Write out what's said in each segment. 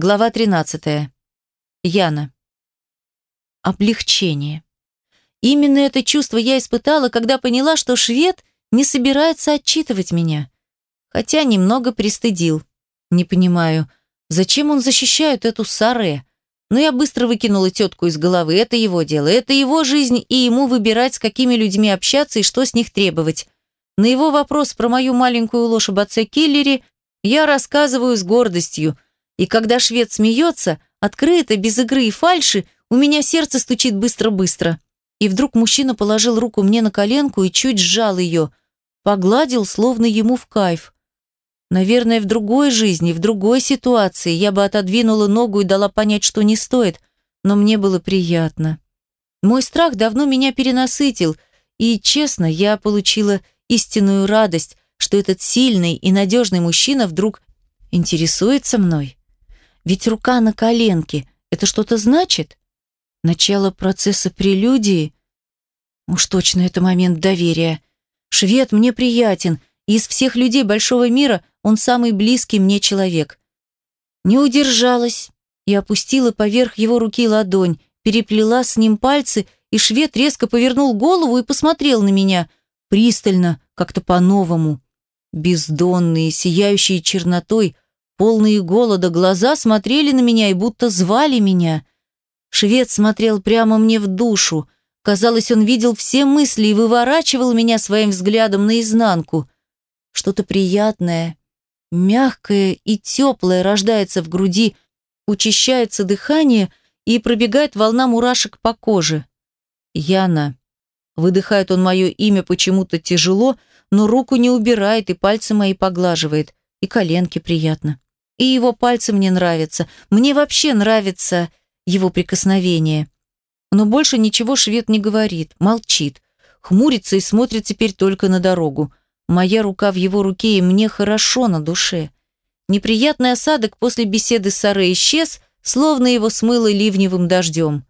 Глава 13. Яна. Облегчение. Именно это чувство я испытала, когда поняла, что швед не собирается отчитывать меня. Хотя немного пристыдил. Не понимаю, зачем он защищает эту Саре? Но я быстро выкинула тетку из головы. Это его дело, это его жизнь, и ему выбирать, с какими людьми общаться и что с них требовать. На его вопрос про мою маленькую ложь об отце-киллере я рассказываю с гордостью. И когда швед смеется, открыто, без игры и фальши, у меня сердце стучит быстро-быстро. И вдруг мужчина положил руку мне на коленку и чуть сжал ее. Погладил, словно ему в кайф. Наверное, в другой жизни, в другой ситуации я бы отодвинула ногу и дала понять, что не стоит, но мне было приятно. Мой страх давно меня перенасытил, и, честно, я получила истинную радость, что этот сильный и надежный мужчина вдруг интересуется мной. Ведь рука на коленке – это что-то значит? Начало процесса прелюдии? Уж точно это момент доверия. Швед мне приятен, и из всех людей большого мира он самый близкий мне человек. Не удержалась и опустила поверх его руки ладонь, переплела с ним пальцы, и швед резко повернул голову и посмотрел на меня, пристально, как-то по-новому. Бездонные, сияющие чернотой, полные голода глаза смотрели на меня и будто звали меня. Швед смотрел прямо мне в душу. Казалось, он видел все мысли и выворачивал меня своим взглядом наизнанку. Что-то приятное, Мягкое и теплое рождается в груди, учащается дыхание и пробегает волна мурашек по коже. Яна. Выдыхает он мое имя почему-то тяжело, но руку не убирает и пальцы мои поглаживает. И коленки приятно. И его пальцы мне нравятся. Мне вообще нравится его прикосновение. Но больше ничего швед не говорит, молчит. Хмурится и смотрит теперь только на дорогу. Моя рука в его руке, и мне хорошо на душе. Неприятный осадок после беседы с Сарой исчез, словно его смыло ливневым дождем.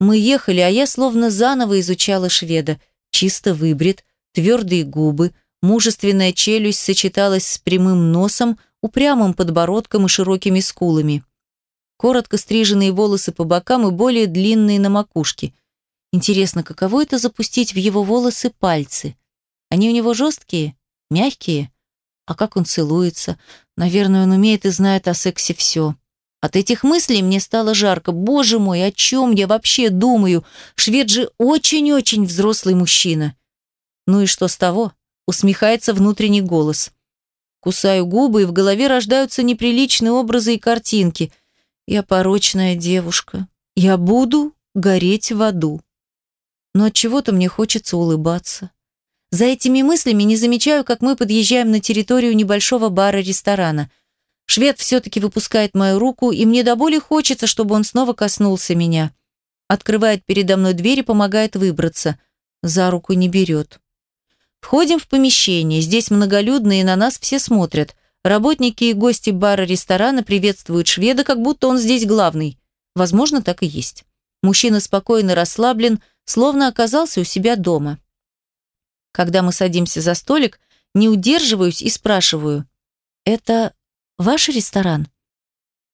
Мы ехали, а я словно заново изучала шведа. Чисто выбрит, твердые губы, мужественная челюсть сочеталась с прямым носом, упрямым подбородком и широкими скулами. Коротко стриженные волосы по бокам и более длинные на макушке. Интересно, каково это запустить в его волосы пальцы? Они у него жесткие, мягкие. А как он целуется? Наверное, он умеет и знает о сексе все. От этих мыслей мне стало жарко. Боже мой, о чем я вообще думаю? Швед же очень-очень взрослый мужчина. Ну и что с того? Усмехается внутренний голос. Кусаю губы, и в голове рождаются неприличные образы и картинки. Я порочная девушка. Я буду гореть в аду. Но от чего-то мне хочется улыбаться. За этими мыслями не замечаю, как мы подъезжаем на территорию небольшого бара-ресторана. Швед все-таки выпускает мою руку, и мне до боли хочется, чтобы он снова коснулся меня. Открывает передо мной дверь и помогает выбраться. За руку не берет. Входим в помещение. Здесь многолюдно, и на нас все смотрят. Работники и гости бара-ресторана приветствуют шведа, как будто он здесь главный. Возможно, так и есть. Мужчина спокойно расслаблен, словно оказался у себя дома. Когда мы садимся за столик, не удерживаюсь и спрашиваю. «Это ваш ресторан?»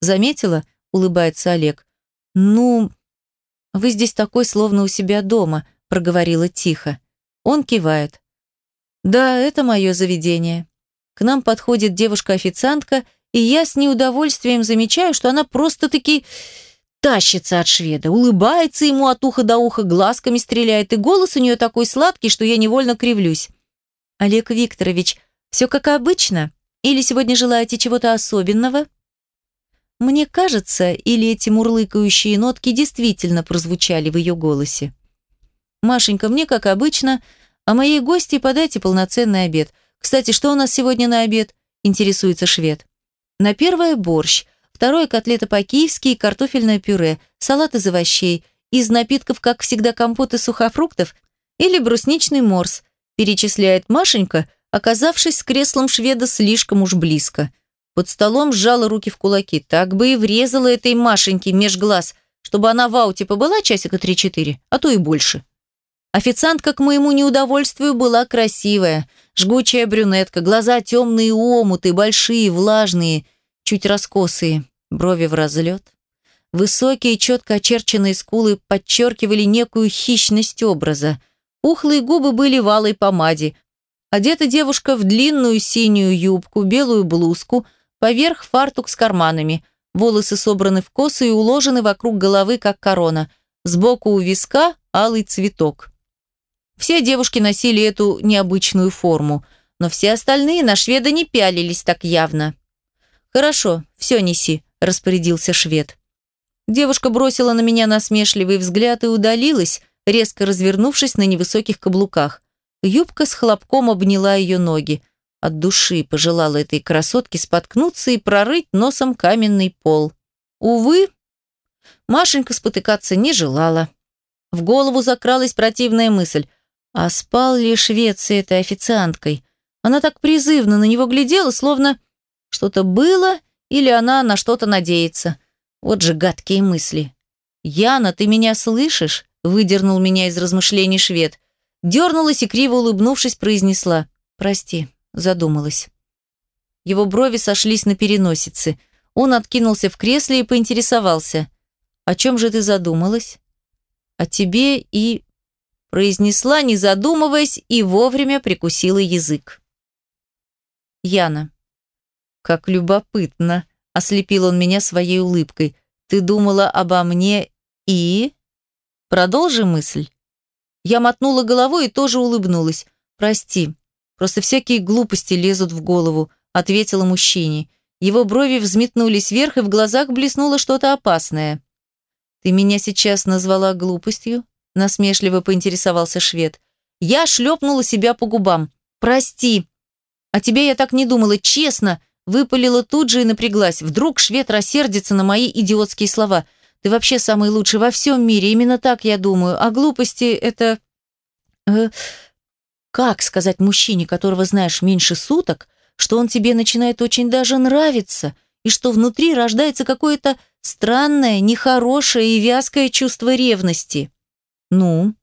«Заметила?» – улыбается Олег. «Ну, вы здесь такой, словно у себя дома», – проговорила тихо. Он кивает. «Да, это мое заведение». К нам подходит девушка-официантка, и я с неудовольствием замечаю, что она просто-таки тащится от шведа, улыбается ему от уха до уха, глазками стреляет, и голос у нее такой сладкий, что я невольно кривлюсь. «Олег Викторович, все как обычно? Или сегодня желаете чего-то особенного?» Мне кажется, или эти мурлыкающие нотки действительно прозвучали в ее голосе. «Машенька, мне как обычно, а моей гости подайте полноценный обед. Кстати, что у нас сегодня на обед?» – интересуется швед. «На первое борщ, Второе – котлета по-киевски и картофельное пюре, салат из овощей. Из напитков, как всегда, компот из сухофруктов или брусничный морс, перечисляет Машенька, оказавшись с креслом шведа слишком уж близко. Под столом сжала руки в кулаки. Так бы и врезала этой Машеньке меж глаз, чтобы она в ауте побыла часика три-четыре, а то и больше. Официантка, к моему неудовольствию, была красивая. Жгучая брюнетка, глаза темные омуты, большие, влажные, чуть раскосые. брови в разлет. Высокие, четко очерченные скулы подчеркивали некую хищность образа. Пухлые губы были в алой помаде. Одета девушка в длинную синюю юбку, белую блузку, поверх фартук с карманами. Волосы собраны в косы и уложены вокруг головы, как корона. Сбоку у виска алый цветок. Все девушки носили эту необычную форму, но все остальные на шведа не пялились так явно. «Хорошо, все неси», – распорядился швед. Девушка бросила на меня насмешливый взгляд и удалилась, резко развернувшись на невысоких каблуках. Юбка с хлопком обняла ее ноги. От души пожелала этой красотке споткнуться и прорыть носом каменный пол. Увы, Машенька спотыкаться не желала. В голову закралась противная мысль. А спал ли швед с этой официанткой? Она так призывно на него глядела, словно что-то было или она на что-то надеется. Вот же гадкие мысли. «Яна, ты меня слышишь?» – выдернул меня из размышлений швед. Дернулась и, криво улыбнувшись, произнесла. «Прости, задумалась». Его брови сошлись на переносице. Он откинулся в кресле и поинтересовался. «О чем же ты задумалась?» «О тебе и...» произнесла, не задумываясь, и вовремя прикусила язык. Яна. «Как любопытно!» Ослепил он меня своей улыбкой. «Ты думала обо мне и...» «Продолжи мысль». Я мотнула головой и тоже улыбнулась. «Прости, просто всякие глупости лезут в голову», ответила мужчине. Его брови взметнулись вверх, и в глазах блеснуло что-то опасное. «Ты меня сейчас назвала глупостью?» Насмешливо поинтересовался швед. Я шлепнула себя по губам. «Прости. А тебе я так не думала, честно. Выпалила тут же и напряглась. Вдруг швед рассердится на мои идиотские слова. Ты вообще самый лучший во всем мире, именно так я думаю. А глупости это... Э, как сказать мужчине, которого знаешь меньше суток, что он тебе начинает очень даже нравиться, и что внутри рождается какое-то странное, нехорошее и вязкое чувство ревности? Ну?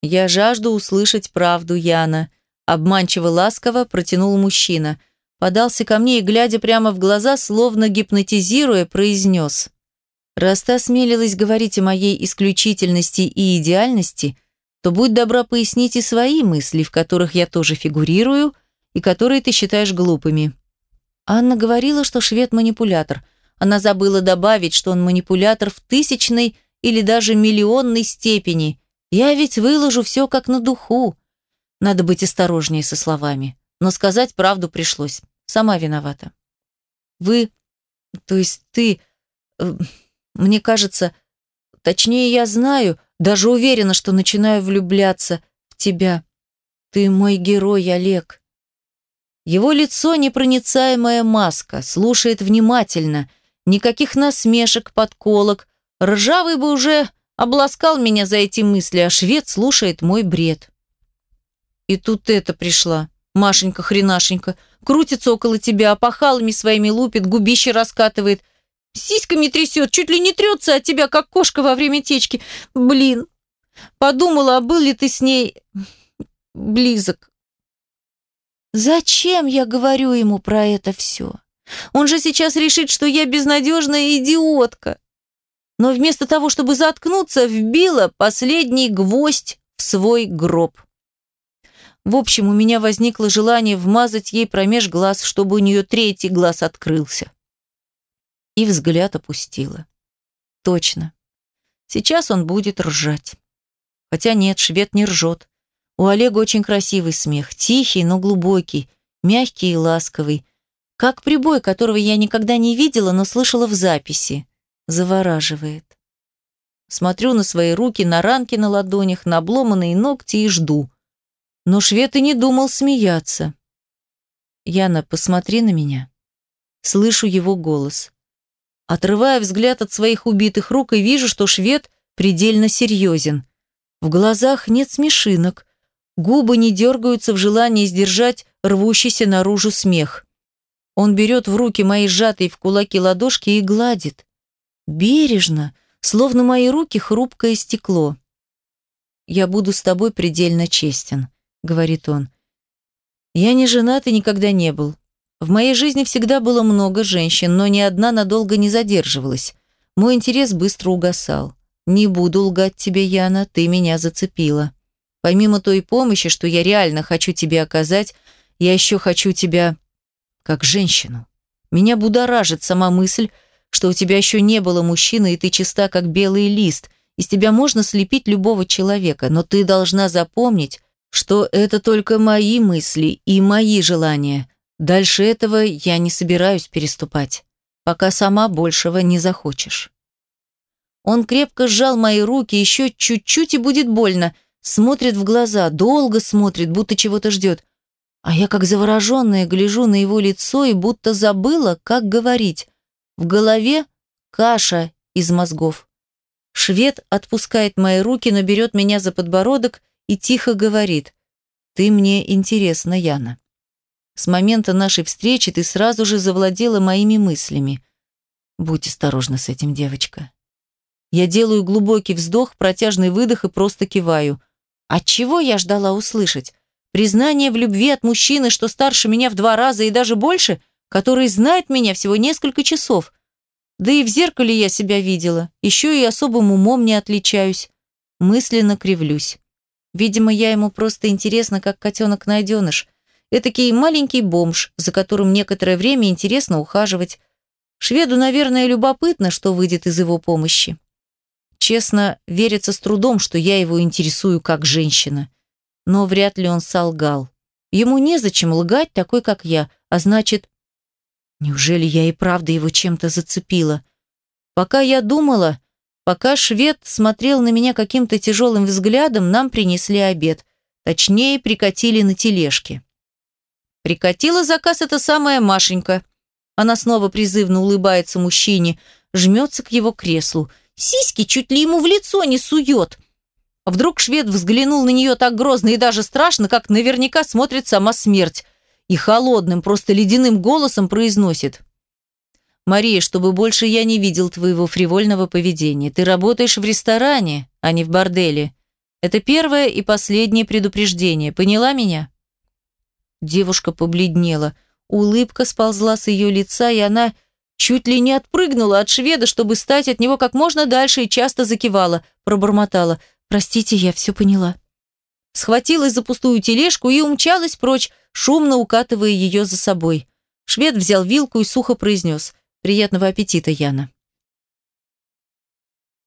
Я жажду услышать правду, Яна. Обманчиво ласково протянул мужчина – подался ко мне и, глядя прямо в глаза, словно гипнотизируя, произнес. «Раз ты осмелилась говорить о моей исключительности и идеальности, то будь добра пояснить и свои мысли, в которых я тоже фигурирую и которые ты считаешь глупыми». Анна говорила, что швед – манипулятор. Она забыла добавить, что он манипулятор в тысячной или даже миллионной степени. Я ведь выложу все как на духу. Надо быть осторожнее со словами но сказать правду пришлось. Сама виновата. Вы, то есть ты, э, мне кажется, точнее я знаю, даже уверена, что начинаю влюбляться в тебя. Ты мой герой, Олег. Его лицо непроницаемая маска, слушает внимательно, никаких насмешек, подколок. Ржавый бы уже обласкал меня за эти мысли, а швед слушает мой бред. И тут это пришла. Машенька-хренашенька, крутится около тебя, опахалами своими лупит, губище раскатывает, сиськами трясет, чуть ли не трется от тебя, как кошка во время течки. Блин, подумала, а был ли ты с ней близок? Зачем я говорю ему про это все? Он же сейчас решит, что я безнадежная идиотка. Но вместо того, чтобы заткнуться, вбила последний гвоздь в свой гроб. В общем, у меня возникло желание вмазать ей промеж глаз, чтобы у нее третий глаз открылся. И взгляд опустила. Точно. Сейчас он будет ржать. Хотя нет, швед не ржет. У Олега очень красивый смех, тихий, но глубокий, мягкий и ласковый. Как прибой, которого я никогда не видела, но слышала в записи. Завораживает. Смотрю на свои руки, на ранки на ладонях, на обломанные ногти и жду. Но швед и не думал смеяться. «Яна, посмотри на меня». Слышу его голос. Отрывая взгляд от своих убитых рук и вижу, что швед предельно серьезен. В глазах нет смешинок, губы не дергаются в желании сдержать рвущийся наружу смех. Он берет в руки мои сжатые в кулаки ладошки и гладит. Бережно, словно мои руки хрупкое стекло. Я буду с тобой предельно честен говорит он. Я не женат и никогда не был. В моей жизни всегда было много женщин, но ни одна надолго не задерживалась. Мой интерес быстро угасал. Не буду лгать тебе, Яна, ты меня зацепила. Помимо той помощи, что я реально хочу тебе оказать, я еще хочу тебя как женщину. Меня будоражит сама мысль, что у тебя еще не было мужчины, и ты чиста, как белый лист. Из тебя можно слепить любого человека, но ты должна запомнить, что это только мои мысли и мои желания. Дальше этого я не собираюсь переступать, пока сама большего не захочешь. Он крепко сжал мои руки, еще чуть-чуть и будет больно. Смотрит в глаза, долго смотрит, будто чего-то ждет. А я, как завороженная, гляжу на его лицо и будто забыла, как говорить. В голове каша из мозгов. Швед отпускает мои руки, но берет меня за подбородок и тихо говорит. «Ты мне интересна, Яна. С момента нашей встречи ты сразу же завладела моими мыслями. Будь осторожна с этим, девочка. Я делаю глубокий вздох, протяжный выдох и просто киваю. От чего я ждала услышать? Признание в любви от мужчины, что старше меня в два раза и даже больше, который знает меня всего несколько часов. Да и в зеркале я себя видела, еще и особым умом не отличаюсь. Мысленно кривлюсь. Видимо, я ему просто интересна, как котенок-найденыш. Этакий маленький бомж, за которым некоторое время интересно ухаживать. Шведу, наверное, любопытно, что выйдет из его помощи. Честно, верится с трудом, что я его интересую как женщина. Но вряд ли он солгал. Ему незачем лгать такой, как я, а значит... Неужели я и правда его чем-то зацепила? Пока я думала, пока швед смотрел на меня каким-то тяжелым взглядом, нам принесли обед. Точнее, прикатили на тележке. Прикатила заказ эта самая Машенька. Она снова призывно улыбается мужчине, жмется к его креслу – Сиськи чуть ли ему в лицо не сует. Вдруг швед взглянул на нее так грозно и даже страшно, как наверняка смотрит сама смерть. И холодным, просто ледяным голосом произносит. «Мария, чтобы больше я не видел твоего фривольного поведения. Ты работаешь в ресторане, а не в борделе. Это первое и последнее предупреждение. Поняла меня?» Девушка побледнела. Улыбка сползла с ее лица, и она Чуть ли не отпрыгнула от шведа, чтобы стать от него как можно дальше и часто закивала, пробормотала. «Простите, я все поняла». Схватилась за пустую тележку и умчалась прочь, шумно укатывая ее за собой. Швед взял вилку и сухо произнес. «Приятного аппетита, Яна».